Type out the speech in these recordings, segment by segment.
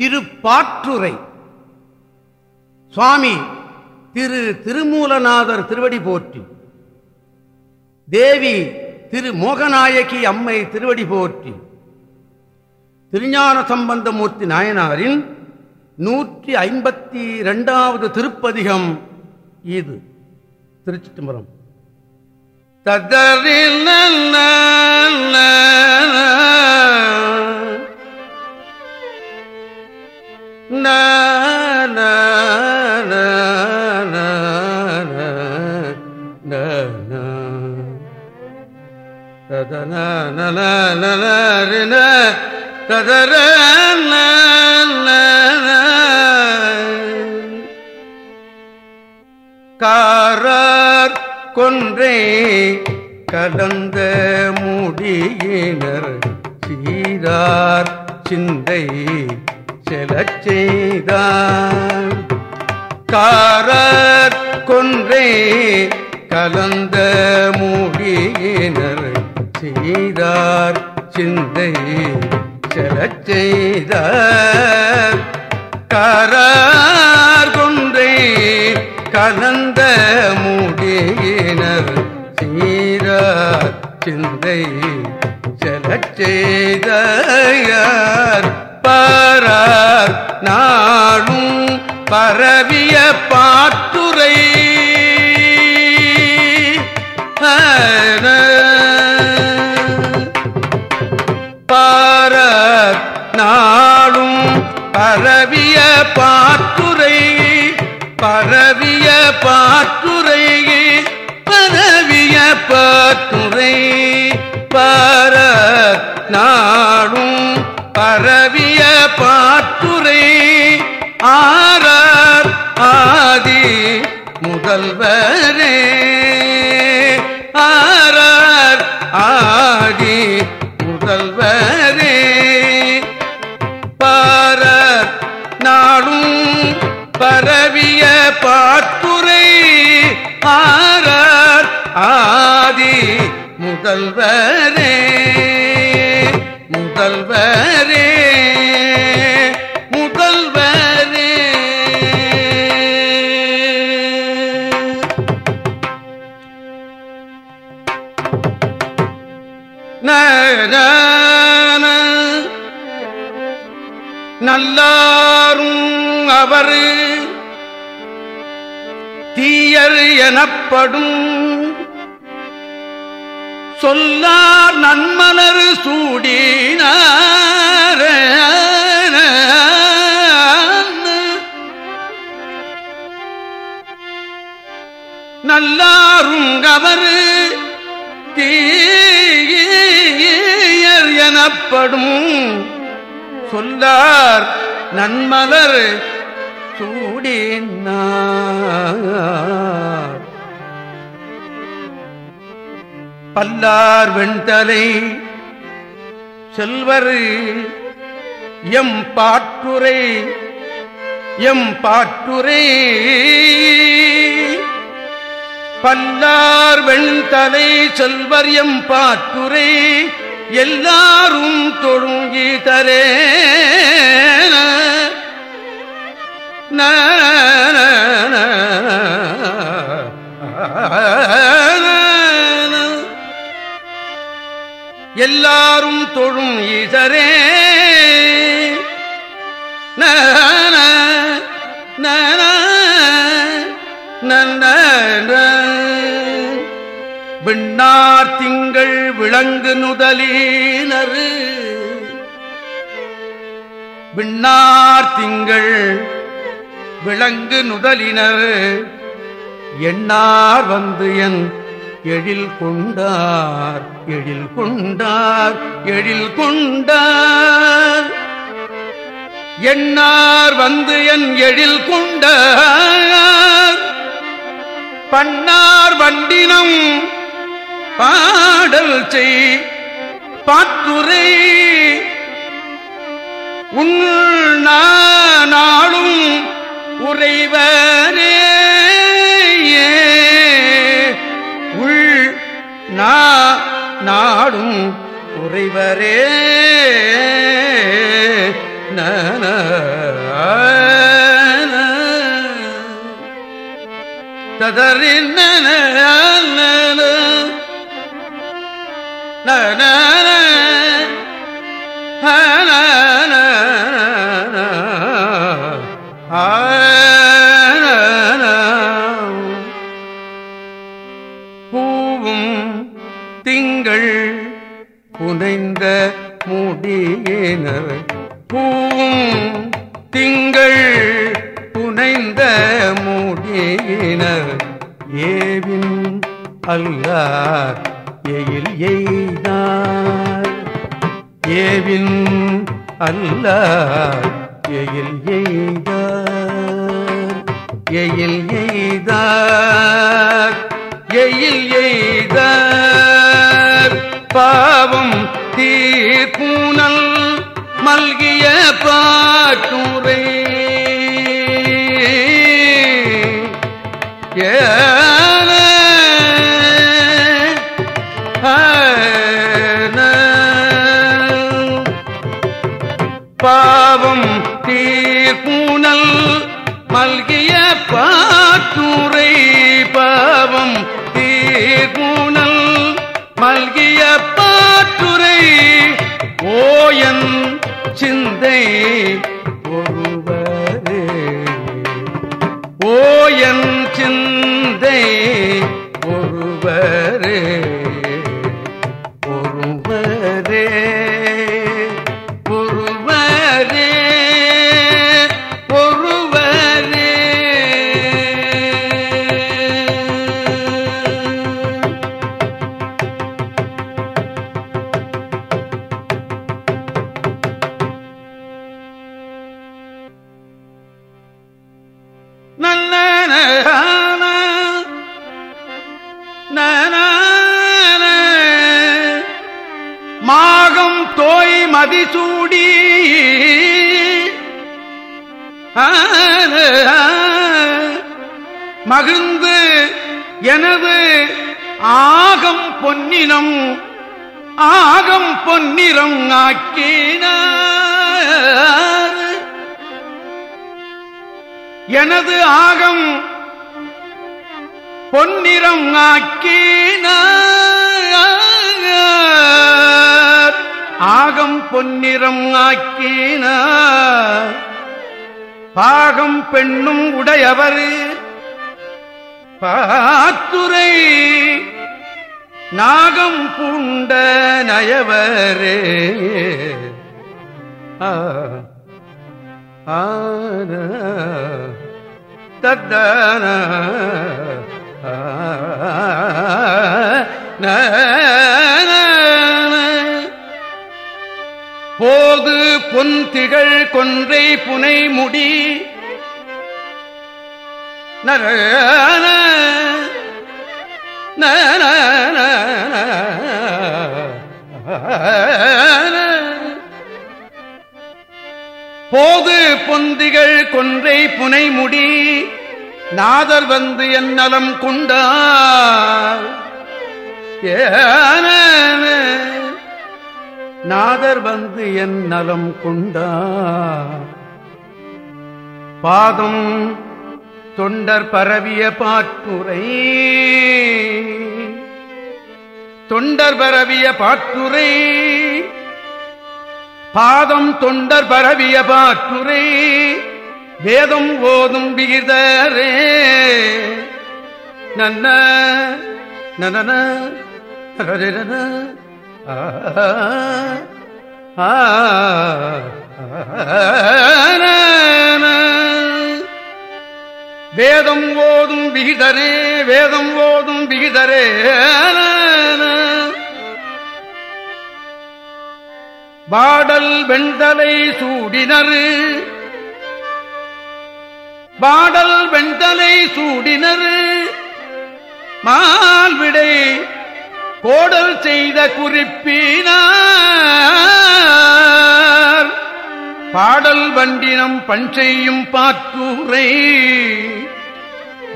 திருப்பாற்றுரை சுவாமி திரு திருமூலநாதர் திருவடி போற்றி. தேவி திரு மோகநாயகி அம்மை திருவடி போற்றி. திருஞான சம்பந்தமூர்த்தி நாயனாரின் நூற்றி ஐம்பத்தி இரண்டாவது திருப்பதிகம் இது. திருச்சிட்டுமரம் தத்தரில் நல்ல ததர காரார் கொன்றே கடந்த முடியினர் சீரார் சிந்தை செலச் செய்தார் காரர் கொன்றே கலந்த மூடியினர் செய்தார் சிந்தை செலச் செய்தார். காரார் கொன்றே கலந்த மூடியினர் சீரார் சிந்தை செலச் செய்தார். பரார் நாளும் பரவிய பாட்டுரை. பாரத் நாளும் பரவிய பாட்டுரை. பரவிய பாட்டுரை. பரவிய பாட்டுரை. பர நாளும் பரவிய முதல்வரே ஆரார் ஆதி முதல்வரே பாரத் நாடும் பரவிய பாட்டுரை ஆரார் ஆதி முதல்வரே முதல்வரே நல்லாரும் அவர் தீயர் எனப்படும். சொல்லார் நன்மலர் சூடினார். நல்லாரும் அவர் தீயர் எனப்படும். சொல்லார் நன்மலர் சூடினார் பல்லார் வெண்தலை செல்வர் எம் பாட்டுரை எம் பாட்டுரை பல்லார் வெண்தலை செல்வர் எம் பாட்டுரை எல்லாரும் தொழுங்கி தரே. எல்லாரும் தொழும் ஈசரே விண்ணார் திங்கள் விளங்கு நுதலினர் விண்ணார் திங்கள் விளங்கு நுதலினர் எண்ணார் வந்து என் எழில் கொண்டார் எழில் கொண்டார் எழில் கொண்டார். எண்ணார் வந்து என் எழில் கொண்டார். பன்னார் வண்டினம் பாடல் செய் பாத்துரை உன்னாளும் உறைவரே உள் நா நாடும் உறைவரே நன ததறின் பூவும் திங்கள் புனைந்த முடியினர் பூவும் திங்கள் புனைந்த முடியினர் ஏவின் அல்லார் எயில் எய்தார். ஏவின் அல்ல எயில் எய்தார். எயில் எய்தார் எயில் எய்தார். பாவம் தீர்ப்பூனல் மல்கிய பாட்டுரை ஒருவரே மதிசூடி. மகிழ்ந்து எனது ஆகம் பொன்னினம் ஆகம் பொன்னிறம் ஆக்கினார். எனது ஆகம் பொன்னிறம் ஆக்கினார். ஆகம் பொன்னிறம் ஆக்கின. பாகம் பெண்ணும் உடையவர். பாத்துரை நாகம் பூண்ட நயவரே. ஆ ஆன தத்தன போது பொன் திகழ் கொன்றை புனை முடி. நர போது பொந்திகள் கொன்றை புனை முடி. நாதர் வந்து என் நலம் கொண்டார். ஏன நாதர் வந்து என் நலம் கொண்டார் பாதம் தொண்டர் பரவிய பாட்டுரை. தொண்டர் பரவிய பாட்டுரை. பாதம் தொண்டர் பரவிய பாட்டுரை. வேதம் ஓதும் விகிதரே. நன்ன நன வேதம் ஓதும் விகிதரே வேதம் ஓதும் விகிதரே. பாடல் வெண்தலை சூடினர் பாடல் வெண்தலை சூடினர் மால்விடை கோடல் செய்த குறிப்பினார். பாடல் வண்டினம் பண் செய்யும் பாட்டுரை.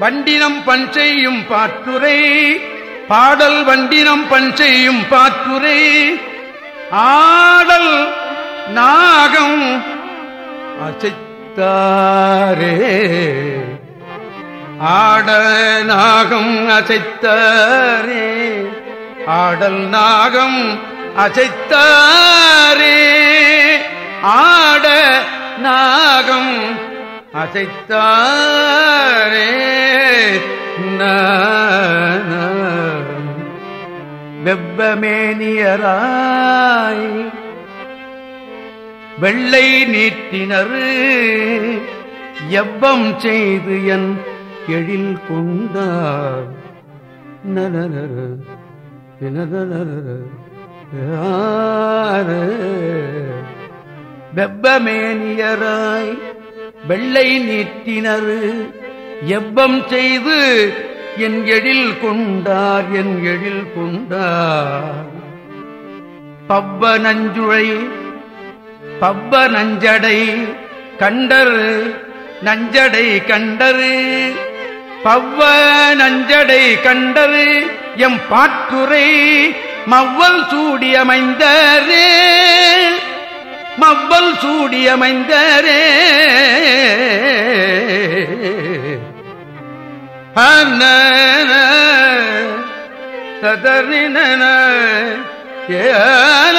வண்டினம் பண் செய்யும் பாட்டுரை. பாடல் வண்டினம் பண் செய்யும் பாட்டுரை. ஆடல் நாகம் அசைத்தாரே. ஆட நாகம் அசைத்தாரே. ஆடல் நாகம் அசைத்தாரே. ஆட நாகம் அசைத்தாரே. வெப்பமேனியராய் வெள்ளை நீட்டினர் எவ்வம் செய்து என் எழில் கொண்டார். நலனரு வெப்பமேனியராய் வெள்ளை நீட்டினரு. எவ்வம் செய்து என் எழில் கொண்டார் என் எழில் கொண்டார். பவ்வ நஞ்சுழை பவ்வ நஞ்சடை கண்டர் நஞ்சடை கண்டரு. பவ்வ நஞ்சடை கண்டரு எம் பாட்டுரை மவ்வல் சூடியமைந்தரே. மவ்வல் சூடியமைந்தரே. சதறின ஏல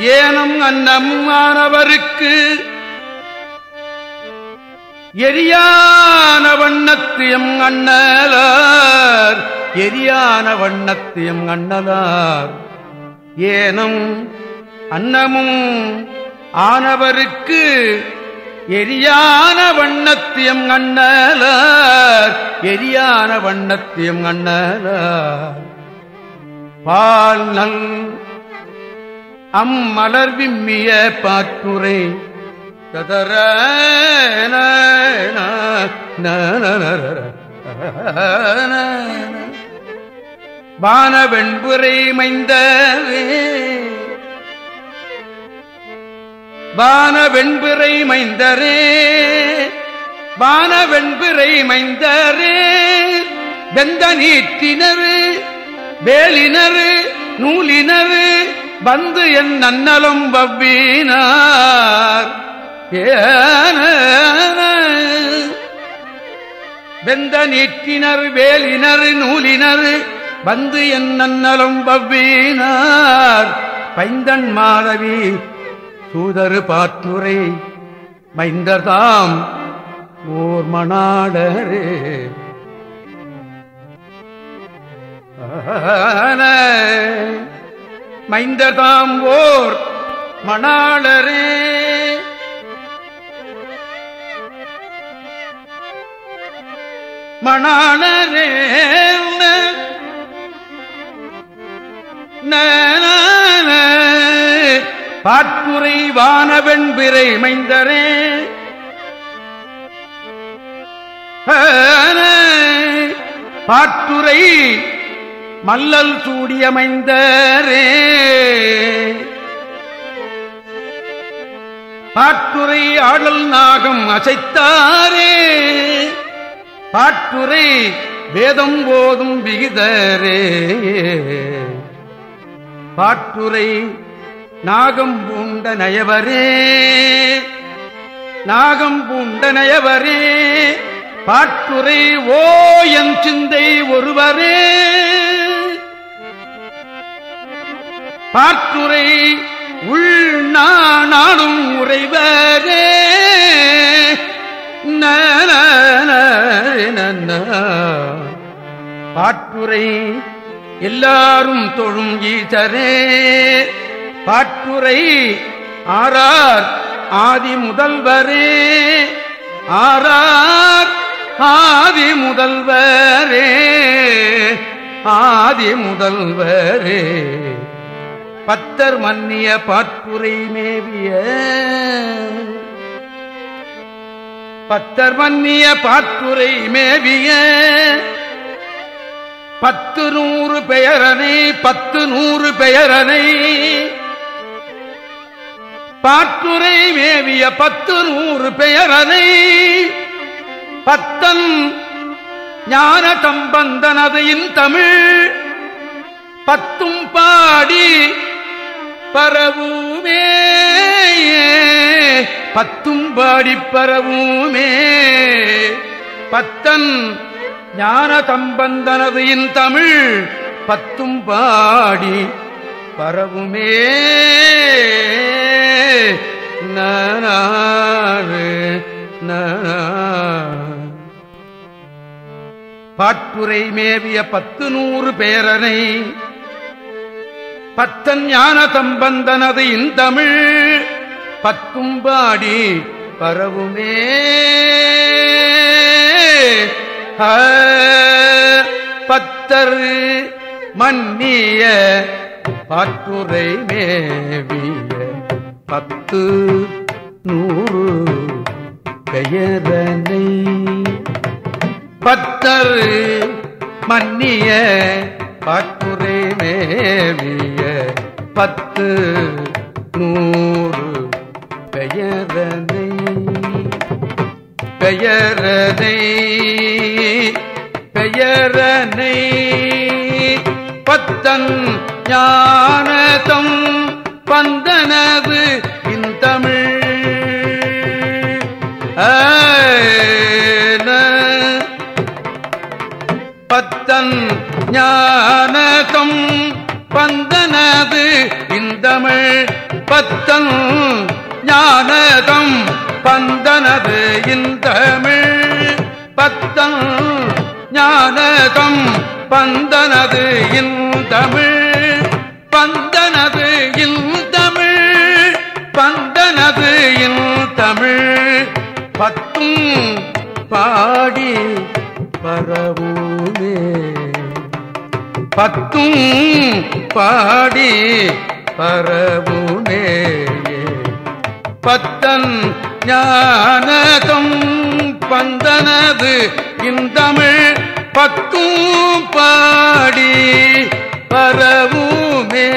ஏனம் அன்னம் ஆனவருக்கு எரியான வண்ணத்தியம் அண்ணலார். எரியான வண்ணத்தியம் அண்ணலார். ஏனும் அன்னமும் ஆனவருக்கு எரியான வண்ணத்தியம் அண்ணலார். எரியான வண்ணத்தியம் அண்ணலார். பால் நல் அம்மலர் விம்மிய பாற்றுரை ததர வான வெண்புரை மைந்தவே மைந்தரே வானவெண்புரை மைந்தரே வெந்த நீட்டினரு வேலினரு நூலினரு வந்து என் நன்னலம் வவ்வீனார். வெந்த நீட்டினர் வேலினர் நூலினர் வந்து என் நன்னலும் வவ்வினார். பைந்தன் மாதவி சூதரு பாற்றுரை மைந்தர்தாம் ஓர் மணாடரே மைந்ததாம் ஓர் மணாளரே. மணாளரே பாட்டுரை வானவெண் பிறை மைந்தரே. பாட்டுரை மல்லல் சூடியமைந்தரே பாட்டுரை ஆடல் நாகம் அசைத்தாரே. பாட்டுரை வேதம் போதும் விகிதரே. பாட்டுரை நாகம் பூண்ட நயவரே. நாகம் பூண்ட நயவரே. பாட்டுரை ஓ என் சிந்தை ஒருவரே. பாட்டுரை உள் நாடும் உறைவரே. பாட்டுரை எல்லாரும் தொழும் ஈசரே பாட்டுரை ஆறார் ஆதி முதல்வரே ஆறார் ஆதி முதல்வரே ஆதி முதல்வரே பத்தர் மன்னிய பாட்டுரை மேவிய பத்தர் மன்னிய பாட்டுரை மேவிய பத்து நூறு பெயரனை பத்து நூறு பெயரனை. பாட்டுரை மேவிய பத்து நூறு பெயரனை பத்தன் ஞான சம்பந்தனதையின் தமிழ் பத்தும் பாடி பரவுமே. பத்தும் பாடி பரவுமே பத்தன் ஞான தம்பந்தனது இன் தமிழ் பத்தும் பாடி பரவுமே. நாறு பாட்டுரை மேவிய பத்து நூறு பேரனை. பத்தன் ஞான தம்பந்தனது இன் தமிழ் பத்தும்பாடி பரவுமே. பத்தர் மன்னிய பாட்டுரை மேவிய பத்து நூறு பெயரனை. பத்தர் மன்னிய பாட்டுரை மேவிய பத்து நூறு பெயரனை பெயரனை பெயரனை பத்தன் ஞானதம் பந்தனது இந்தமிழ் பத்தன் ஞானதம் பந்தனது இந்தமிழ் பத்தன் ஞானதம் பந்தனது இந்தமிழ் பத்தம். ஞானதம் பந்தனது இந்தமிழ் பந்தனது இந்தமிழ் பந்தனது இந்தமிழ் பத்தும் பாடி பரவுமே. பத்தும் பாடி பரவுமே. பத்தன் ஞானதம் பந்தனது இந்தமிழ் பத்தும் பாடி பரவுமே.